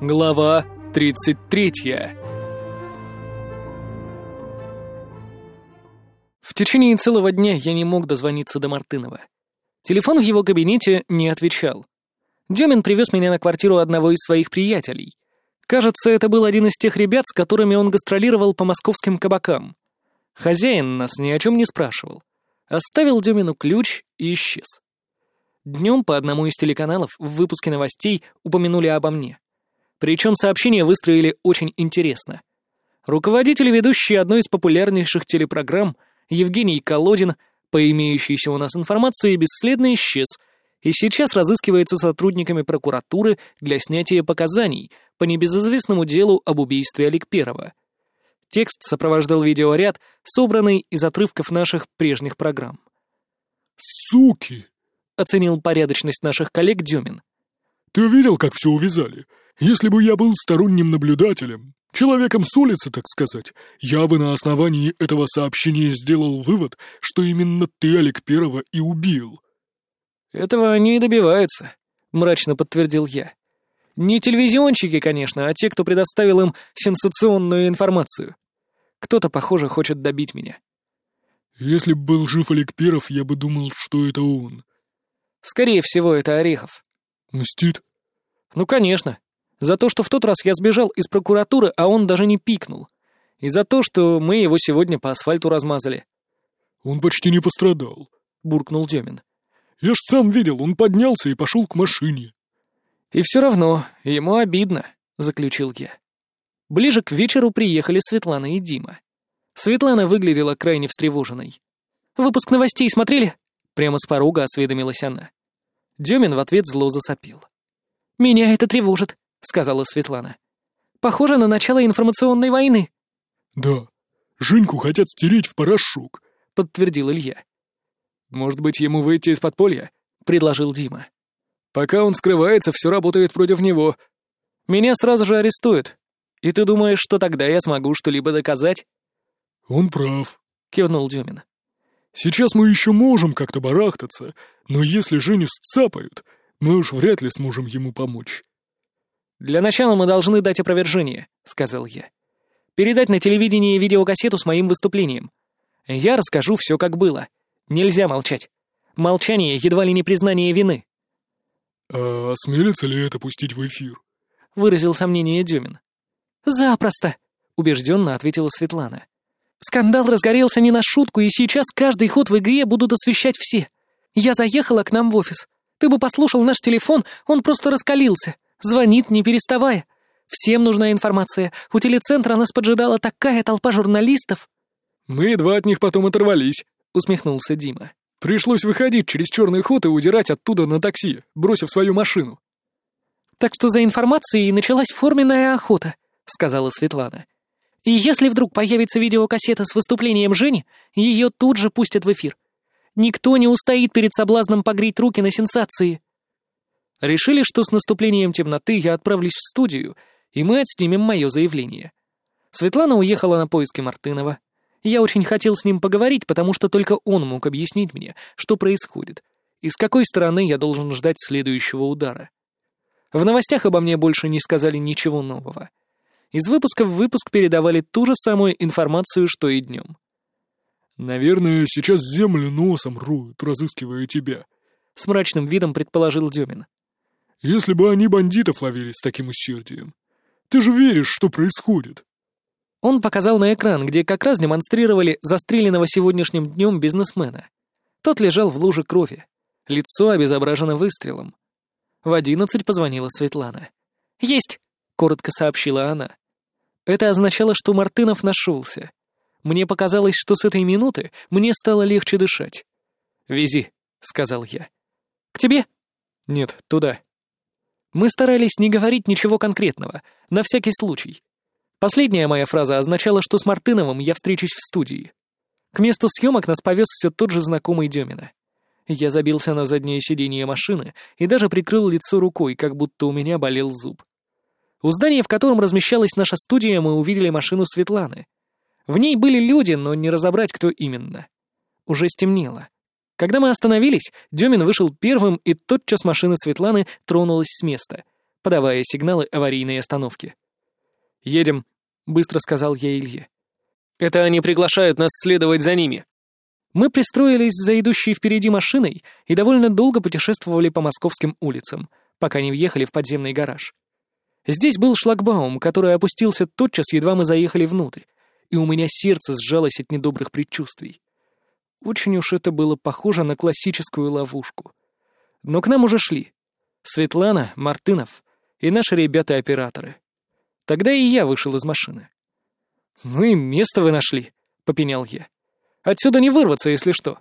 Глава 33 В течение целого дня я не мог дозвониться до Мартынова. Телефон в его кабинете не отвечал. Демин привез меня на квартиру одного из своих приятелей. Кажется, это был один из тех ребят, с которыми он гастролировал по московским кабакам. Хозяин нас ни о чем не спрашивал. Оставил Демину ключ и исчез. Днем по одному из телеканалов в выпуске новостей упомянули обо мне. Причем сообщения выстроили очень интересно. Руководитель и ведущий одной из популярнейших телепрограмм Евгений Колодин, по имеющейся у нас информации, бесследно исчез и сейчас разыскивается сотрудниками прокуратуры для снятия показаний по небезызвестному делу об убийстве Олег Первого. Текст сопровождал видеоряд, собранный из отрывков наших прежних программ. «Суки!» — оценил порядочность наших коллег Дюмин. «Ты видел, как все увязали? Если бы я был сторонним наблюдателем, человеком с улицы, так сказать, я бы на основании этого сообщения сделал вывод, что именно ты Олег Первого и убил». «Этого они и добиваются», — мрачно подтвердил я. «Не телевизионщики, конечно, а те, кто предоставил им сенсационную информацию. Кто-то, похоже, хочет добить меня». «Если бы был жив Олег Перов, я бы думал, что это он». «Скорее всего, это Орехов». «Мстит?» «Ну, конечно. За то, что в тот раз я сбежал из прокуратуры, а он даже не пикнул. И за то, что мы его сегодня по асфальту размазали». «Он почти не пострадал», — буркнул Демин. «Я ж сам видел, он поднялся и пошел к машине». «И все равно, ему обидно», — заключил я. Ближе к вечеру приехали Светлана и Дима. Светлана выглядела крайне встревоженной. «Выпуск новостей смотрели?» Прямо с порога осведомилась она. Демин в ответ зло засопил. «Меня это тревожит», — сказала Светлана. «Похоже на начало информационной войны». «Да, Женьку хотят стереть в порошок», — подтвердил Илья. «Может быть, ему выйти из подполья?» — предложил Дима. «Пока он скрывается, все работает против него. Меня сразу же арестуют. И ты думаешь, что тогда я смогу что-либо доказать?» «Он прав», — кивнул Дюмин. «Сейчас мы еще можем как-то барахтаться, но если Женю сцапают, мы уж вряд ли сможем ему помочь». «Для начала мы должны дать опровержение», — сказал я. «Передать на телевидении видеокассету с моим выступлением. Я расскажу все, как было. Нельзя молчать. Молчание едва ли не признание вины». «А осмелится ли это пустить в эфир?» — выразил сомнение Дюмин. «Запросто», — убежденно ответила Светлана. «Скандал разгорелся не на шутку, и сейчас каждый ход в игре будут освещать все. Я заехала к нам в офис. Ты бы послушал наш телефон, он просто раскалился. Звонит, не переставая. Всем нужна информация. У телецентра нас поджидала такая толпа журналистов». «Мы едва от них потом оторвались», — усмехнулся Дима. «Пришлось выходить через черный ход и удирать оттуда на такси, бросив свою машину». «Так что за информацией началась форменная охота», — сказала Светлана. «И если вдруг появится видеокассета с выступлением Жени, ее тут же пустят в эфир. Никто не устоит перед соблазном погреть руки на сенсации». Решили, что с наступлением темноты я отправлюсь в студию, и мы отснимем мое заявление. Светлана уехала на поиски Мартынова. Я очень хотел с ним поговорить, потому что только он мог объяснить мне, что происходит, и с какой стороны я должен ждать следующего удара. В новостях обо мне больше не сказали ничего нового. Из выпуска в выпуск передавали ту же самую информацию, что и днем. «Наверное, сейчас землю носом руют, разыскивая тебя», — с мрачным видом предположил Демин. «Если бы они бандитов ловили с таким усердием. Ты же веришь, что происходит?» Он показал на экран, где как раз демонстрировали застреленного сегодняшним днем бизнесмена. Тот лежал в луже крови. Лицо обезображено выстрелом. В одиннадцать позвонила Светлана. «Есть!» — коротко сообщила она. Это означало, что Мартынов нашелся. Мне показалось, что с этой минуты мне стало легче дышать. «Вези», — сказал я. «К тебе?» «Нет, туда». Мы старались не говорить ничего конкретного, на всякий случай. Последняя моя фраза означала, что с Мартыновым я встречусь в студии. К месту съемок нас повез все тот же знакомый Демина. Я забился на заднее сиденье машины и даже прикрыл лицо рукой, как будто у меня болел зуб. У здания, в котором размещалась наша студия, мы увидели машину Светланы. В ней были люди, но не разобрать, кто именно. Уже стемнело. Когда мы остановились, Демин вышел первым, и тотчас машина Светланы тронулась с места. подавая сигналы аварийной остановки. «Едем», — быстро сказал я Илье. «Это они приглашают нас следовать за ними». Мы пристроились за идущей впереди машиной и довольно долго путешествовали по московским улицам, пока не въехали в подземный гараж. Здесь был шлагбаум, который опустился тотчас, едва мы заехали внутрь, и у меня сердце сжалось от недобрых предчувствий. Очень уж это было похоже на классическую ловушку. Но к нам уже шли. Светлана, Мартынов и наши ребята-операторы. Тогда и я вышел из машины. «Ну и место вы нашли», — попенял я. «Отсюда не вырваться, если что».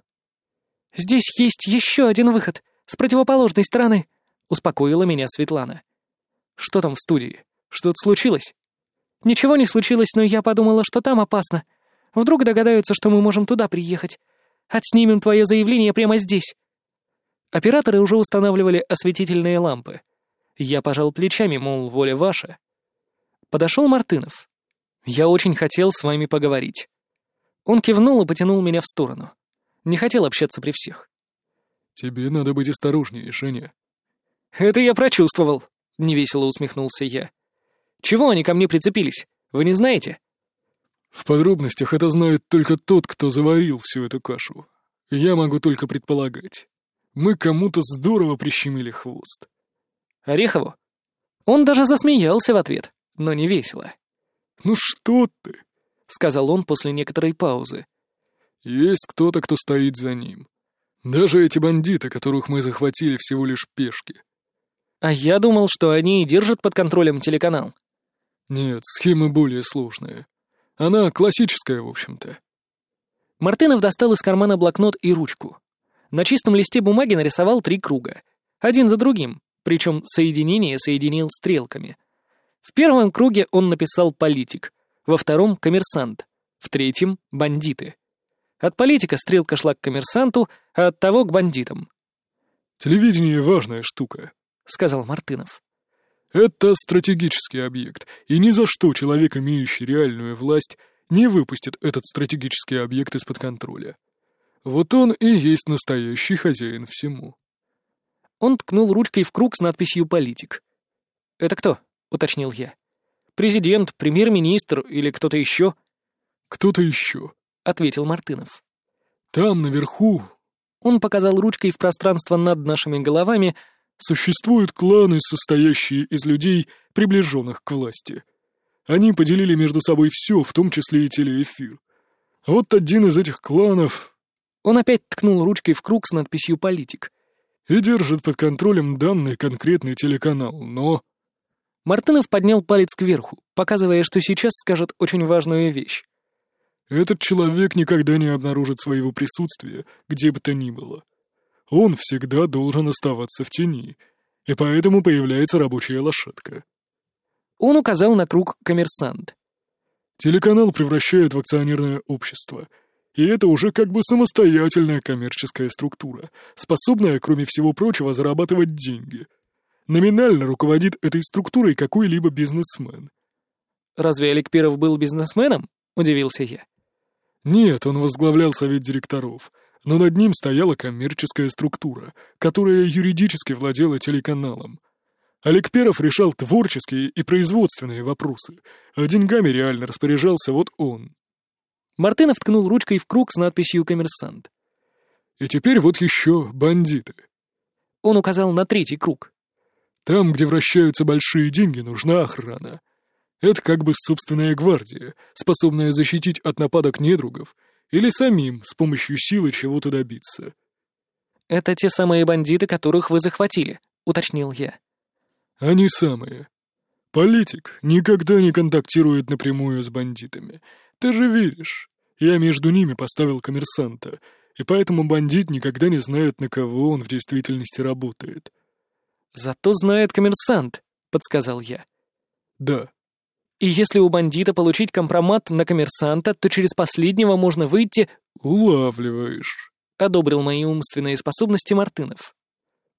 «Здесь есть еще один выход, с противоположной стороны», — успокоила меня Светлана. «Что там в студии? Что-то случилось?» «Ничего не случилось, но я подумала, что там опасно. Вдруг догадаются, что мы можем туда приехать. Отснимем твое заявление прямо здесь». Операторы уже устанавливали осветительные лампы. Я пожал плечами, мол, воля ваша. Подошел Мартынов. «Я очень хотел с вами поговорить». Он кивнул и потянул меня в сторону. Не хотел общаться при всех. «Тебе надо быть осторожнее, Женя». «Это я прочувствовал», — невесело усмехнулся я. «Чего они ко мне прицепились? Вы не знаете?» В подробностях это знает только тот, кто заварил всю эту кашу. Я могу только предполагать. Мы кому-то здорово прищемили хвост. Орехову? Он даже засмеялся в ответ, но не весело. «Ну что ты?» — сказал он после некоторой паузы. «Есть кто-то, кто стоит за ним. Даже эти бандиты, которых мы захватили, всего лишь пешки». «А я думал, что они и держат под контролем телеканал». «Нет, схемы более сложные. Она классическая, в общем-то. Мартынов достал из кармана блокнот и ручку. На чистом листе бумаги нарисовал три круга. Один за другим, причем соединение соединил стрелками. В первом круге он написал «политик», во втором — «коммерсант», в третьем — «бандиты». От политика стрелка шла к коммерсанту, а от того — к бандитам. «Телевидение — важная штука», — сказал Мартынов. Это стратегический объект, и ни за что человек, имеющий реальную власть, не выпустит этот стратегический объект из-под контроля. Вот он и есть настоящий хозяин всему. Он ткнул ручкой в круг с надписью «Политик». «Это кто?» — уточнил я. «Президент, премьер-министр или кто-то еще?» «Кто-то еще», — ответил Мартынов. «Там, наверху...» Он показал ручкой в пространство над нашими головами, Существуют кланы, состоящие из людей, приближенных к власти. Они поделили между собой все, в том числе и телеэфир. Вот один из этих кланов... Он опять ткнул ручкой в круг с надписью «Политик». И держит под контролем данный конкретный телеканал, но... Мартынов поднял палец кверху, показывая, что сейчас скажет очень важную вещь. Этот человек никогда не обнаружит своего присутствия, где бы то ни было он всегда должен оставаться в тени, и поэтому появляется рабочая лошадка. Он указал на круг коммерсант. Телеканал превращают в акционерное общество, и это уже как бы самостоятельная коммерческая структура, способная, кроме всего прочего, зарабатывать деньги. Номинально руководит этой структурой какой-либо бизнесмен. «Разве Олег Перов был бизнесменом?» — удивился я. Нет, он возглавлял совет директоров — но над ним стояла коммерческая структура, которая юридически владела телеканалом. Олег Перов решал творческие и производственные вопросы, а деньгами реально распоряжался вот он. Мартынов ткнул ручкой в круг с надписью «Коммерсант». «И теперь вот еще бандиты». Он указал на третий круг. «Там, где вращаются большие деньги, нужна охрана. Это как бы собственная гвардия, способная защитить от нападок недругов или самим с помощью силы чего-то добиться. «Это те самые бандиты, которых вы захватили», — уточнил я. «Они самые. Политик никогда не контактирует напрямую с бандитами. Ты же видишь, я между ними поставил коммерсанта, и поэтому бандит никогда не знает, на кого он в действительности работает». «Зато знает коммерсант», — подсказал я. «Да», и если у бандита получить компромат на коммерсанта, то через последнего можно выйти... «Улавливаешь», — одобрил мои умственные способности Мартынов.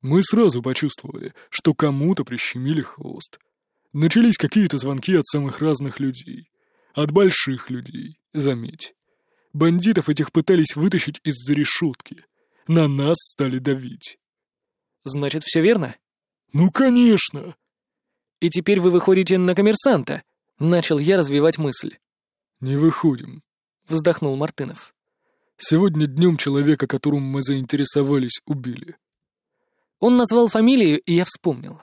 «Мы сразу почувствовали, что кому-то прищемили хвост. Начались какие-то звонки от самых разных людей. От больших людей, заметь. Бандитов этих пытались вытащить из-за решетки. На нас стали давить». «Значит, все верно?» «Ну, конечно!» и теперь вы выходите на коммерсанта», — начал я развивать мысль. «Не выходим», — вздохнул Мартынов. «Сегодня днем человека, которым мы заинтересовались, убили». Он назвал фамилию, и я вспомнил.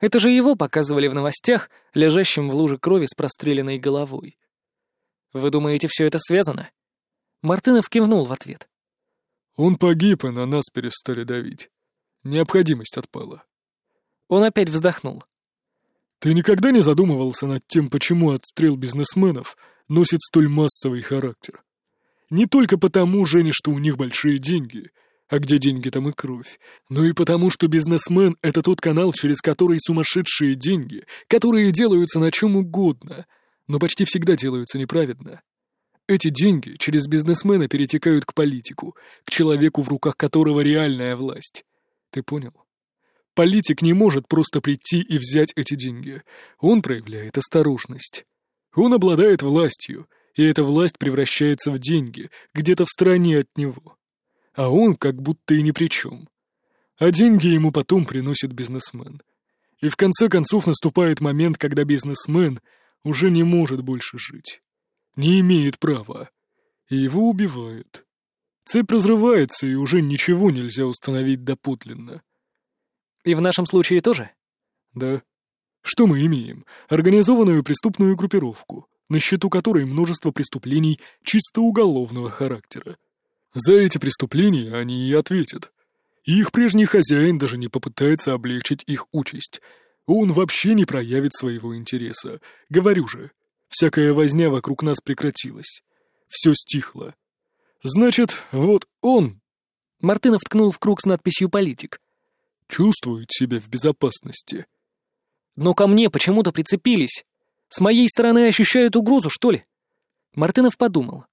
Это же его показывали в новостях, лежащим в луже крови с простреленной головой. «Вы думаете, все это связано?» Мартынов кивнул в ответ. «Он погиб, и на нас перестали давить. Необходимость отпала». Он опять вздохнул. «Ты никогда не задумывался над тем, почему отстрел бизнесменов носит столь массовый характер? Не только потому, Женя, что у них большие деньги, а где деньги, там и кровь, но и потому, что бизнесмен — это тот канал, через который сумасшедшие деньги, которые делаются на чем угодно, но почти всегда делаются неправедно. Эти деньги через бизнесмена перетекают к политику, к человеку, в руках которого реальная власть. Ты понял? Политик не может просто прийти и взять эти деньги. Он проявляет осторожность. Он обладает властью, и эта власть превращается в деньги, где-то в стороне от него. А он как будто и ни при чем. А деньги ему потом приносит бизнесмен. И в конце концов наступает момент, когда бизнесмен уже не может больше жить. Не имеет права. И его убивают. Цепь разрывается, и уже ничего нельзя установить доподлинно. И в нашем случае тоже? Да. Что мы имеем? Организованную преступную группировку, на счету которой множество преступлений чисто уголовного характера. За эти преступления они и ответят. Их прежний хозяин даже не попытается облегчить их участь. Он вообще не проявит своего интереса. Говорю же, всякая возня вокруг нас прекратилась. Все стихло. Значит, вот он... Мартынов ткнул в круг с надписью «Политик». Чувствует себя в безопасности. Но ко мне почему-то прицепились. С моей стороны ощущают угрозу, что ли? Мартынов подумал.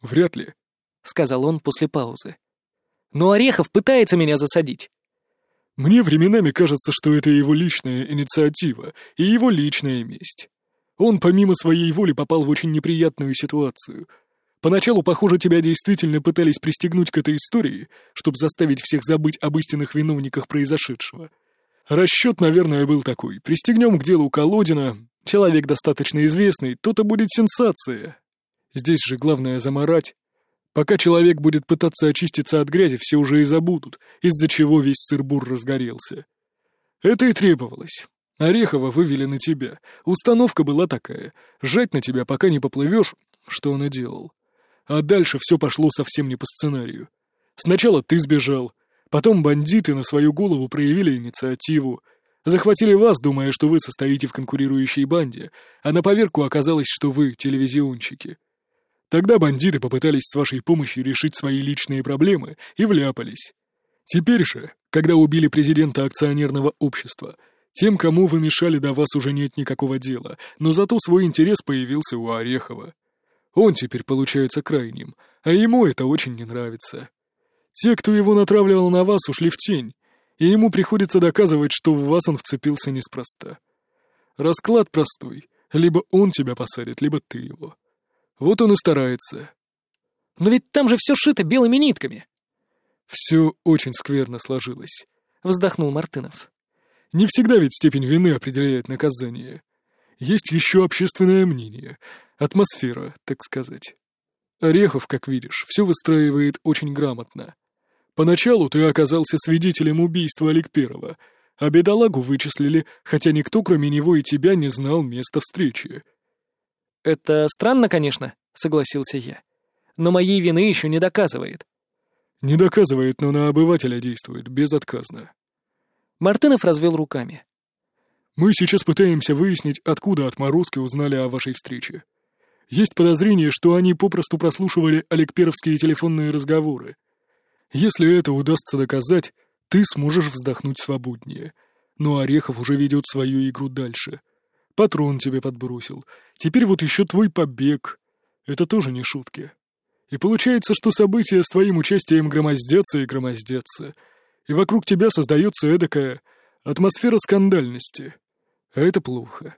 Вряд ли. — сказал он после паузы. «Но Орехов пытается меня засадить». «Мне временами кажется, что это его личная инициатива и его личная месть. Он помимо своей воли попал в очень неприятную ситуацию. Поначалу, похоже, тебя действительно пытались пристегнуть к этой истории, чтобы заставить всех забыть об истинных виновниках произошедшего. Расчет, наверное, был такой. Пристегнем к делу Колодина, человек достаточно известный, то-то будет сенсация. Здесь же главное заморать, Пока человек будет пытаться очиститься от грязи, все уже и забудут, из-за чего весь сыр-бур разгорелся. Это и требовалось. Орехова вывели на тебя. Установка была такая — жать на тебя, пока не поплывешь, что он и делал. А дальше все пошло совсем не по сценарию. Сначала ты сбежал, потом бандиты на свою голову проявили инициативу, захватили вас, думая, что вы состоите в конкурирующей банде, а на поверку оказалось, что вы телевизионщики — Тогда бандиты попытались с вашей помощью решить свои личные проблемы и вляпались. Теперь же, когда убили президента акционерного общества, тем, кому вы мешали, до вас уже нет никакого дела, но зато свой интерес появился у Орехова. Он теперь получается крайним, а ему это очень не нравится. Те, кто его натравливал на вас, ушли в тень, и ему приходится доказывать, что в вас он вцепился неспроста. Расклад простой. Либо он тебя посадит, либо ты его. Вот он и старается. Но ведь там же все шито белыми нитками. Все очень скверно сложилось, вздохнул Мартынов. Не всегда ведь степень вины определяет наказание. Есть еще общественное мнение, атмосфера, так сказать. Орехов, как видишь, все выстраивает очень грамотно. Поначалу ты оказался свидетелем убийства Аликперова, а бедолагу вычислили, хотя никто, кроме него и тебя, не знал места встречи. «Это странно, конечно», — согласился я. «Но моей вины еще не доказывает». «Не доказывает, но на обывателя действует, безотказно». Мартынов развел руками. «Мы сейчас пытаемся выяснить, откуда отморозки узнали о вашей встрече. Есть подозрение, что они попросту прослушивали Олегперовские телефонные разговоры. Если это удастся доказать, ты сможешь вздохнуть свободнее. Но Орехов уже ведет свою игру дальше. Патрон тебе подбросил. Теперь вот еще твой побег. Это тоже не шутки. И получается, что события с твоим участием громоздятся и громоздятся. И вокруг тебя создается эдакая атмосфера скандальности. А это плохо.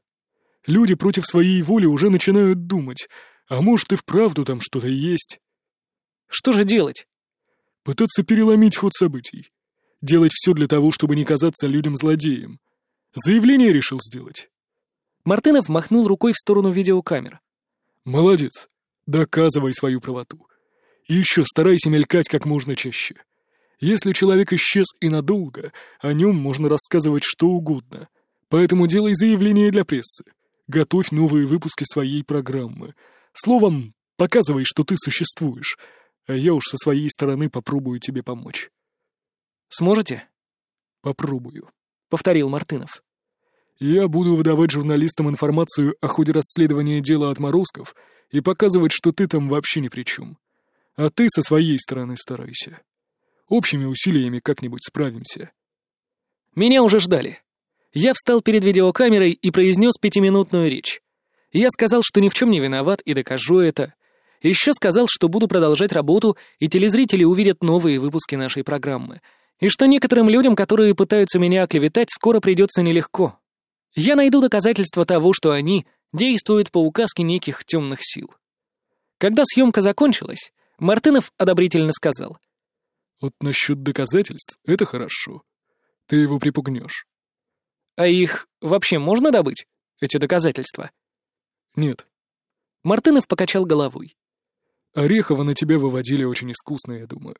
Люди против своей воли уже начинают думать, а может и вправду там что-то есть. Что же делать? Пытаться переломить ход событий. Делать все для того, чтобы не казаться людям злодеем. Заявление решил сделать. Мартынов махнул рукой в сторону видеокамер. «Молодец. Доказывай свою правоту. И еще старайся мелькать как можно чаще. Если человек исчез и надолго, о нем можно рассказывать что угодно. Поэтому делай заявление для прессы. Готовь новые выпуски своей программы. Словом, показывай, что ты существуешь, а я уж со своей стороны попробую тебе помочь». «Сможете?» «Попробую», — повторил Мартынов. «Я буду выдавать журналистам информацию о ходе расследования дела отморозков и показывать, что ты там вообще ни при чем. А ты со своей стороны старайся. Общими усилиями как-нибудь справимся». Меня уже ждали. Я встал перед видеокамерой и произнес пятиминутную речь. Я сказал, что ни в чем не виноват и докажу это. Еще сказал, что буду продолжать работу, и телезрители увидят новые выпуски нашей программы. И что некоторым людям, которые пытаются меня оклеветать, скоро придется нелегко. Я найду доказательства того, что они действуют по указке неких темных сил. Когда съемка закончилась, Мартынов одобрительно сказал. «Вот насчет доказательств — это хорошо. Ты его припугнешь». «А их вообще можно добыть, эти доказательства?» «Нет». Мартынов покачал головой. Орехова на тебя выводили очень искусно, я думаю.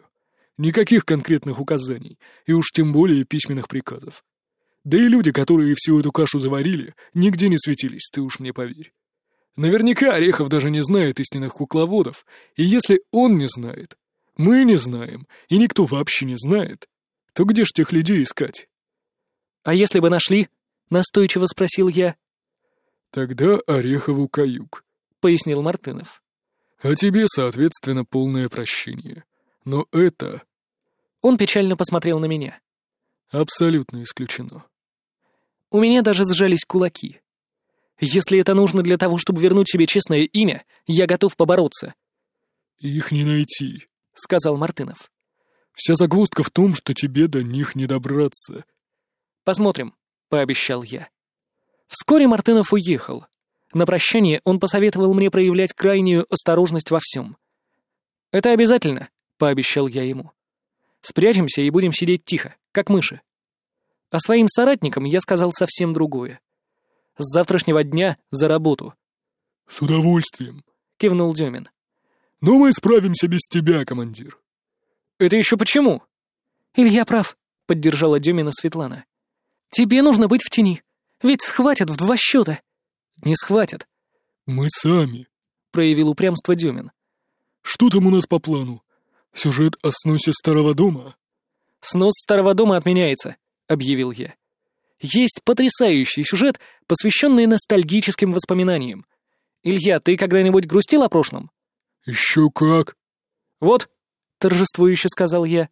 Никаких конкретных указаний, и уж тем более письменных приказов. Да и люди, которые всю эту кашу заварили, нигде не светились, ты уж мне поверь. Наверняка Орехов даже не знает истинных кукловодов, и если он не знает, мы не знаем, и никто вообще не знает, то где ж тех людей искать? «А если бы нашли?» — настойчиво спросил я. «Тогда Орехову каюк», — пояснил Мартынов. А тебе, соответственно, полное прощение. Но это...» Он печально посмотрел на меня. «Абсолютно исключено». У меня даже сжались кулаки. Если это нужно для того, чтобы вернуть себе честное имя, я готов побороться. «Их не найти», — сказал Мартынов. «Вся загвоздка в том, что тебе до них не добраться». «Посмотрим», — пообещал я. Вскоре Мартынов уехал, на прощание он посоветовал мне проявлять крайнюю осторожность во всем. «Это обязательно», — пообещал я ему. «Спрячемся и будем сидеть тихо, как мыши». А своим соратникам я сказал совсем другое. «С завтрашнего дня за работу». «С удовольствием», — кивнул Демин. «Но мы справимся без тебя, командир». «Это еще почему?» «Илья прав», — поддержала Демина Светлана. «Тебе нужно быть в тени, ведь схватят в два счета». Не схватят. Мы сами, проявил упрямство Дюмин. Что там у нас по плану? Сюжет о сносе старого дома? Снос старого дома отменяется, объявил я. Есть потрясающий сюжет, посвященный ностальгическим воспоминаниям. Илья, ты когда-нибудь грустил о прошлом? Еще как. Вот, торжествующе сказал я.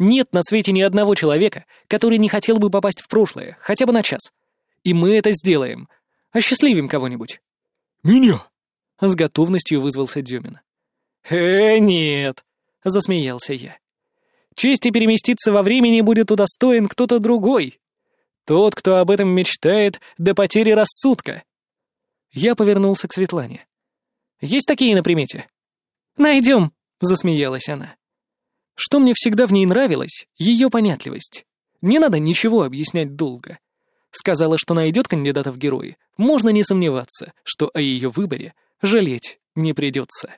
Нет на свете ни одного человека, который не хотел бы попасть в прошлое, хотя бы на час. И мы это сделаем — Осчастливим кого-нибудь». «Меня?» — с готовностью вызвался Дюмин. «Э, нет», — засмеялся я. «Чести переместиться во времени будет удостоен кто-то другой. Тот, кто об этом мечтает до потери рассудка». Я повернулся к Светлане. «Есть такие на примете?» «Найдем», — засмеялась она. Что мне всегда в ней нравилось — ее понятливость. Не надо ничего объяснять долго. Сказала, что найдет кандидата в герои. Можно не сомневаться, что о ее выборе жалеть не придется.